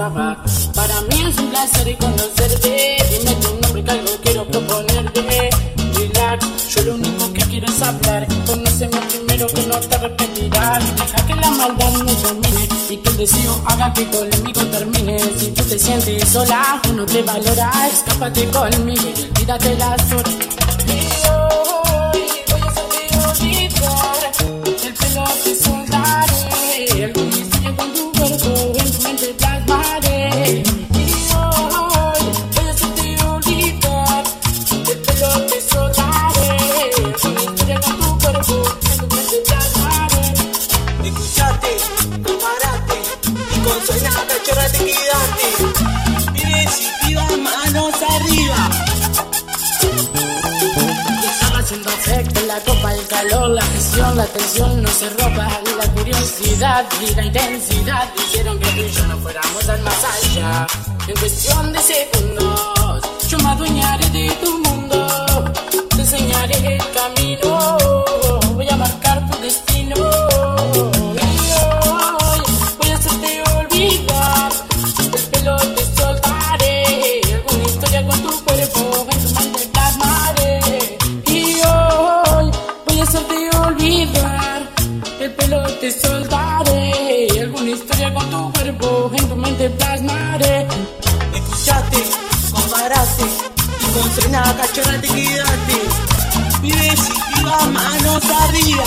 Para mí es un placer conocerte. Dime tu nombre que algo quiero proponerte. Relax, yo lo único que quiero es hablar. Conóceme primero que no te arrepentirás. Deja que la maldad no termine y que el deseo haga que conmigo termine. Si tú te sientes sola o no te valora, escápate conmigo y tírate las horas. Suena cachorra te quedaste. Pibes y pibas, manos arriba. Estaba haciendo efecto la copa, el calor, la presión, la tensión no se ropa. La curiosidad y la intensidad hicieron que tú y yo no fuéramos al más allá. En cuestión de segundos, yo me adueñaré de tu te soltaré, alguna historia con tu cuerpo en tu mente plasmaré. Escuchate, comparate y con suena cachorra te quedaste. Pibes y pibas, manos arriba.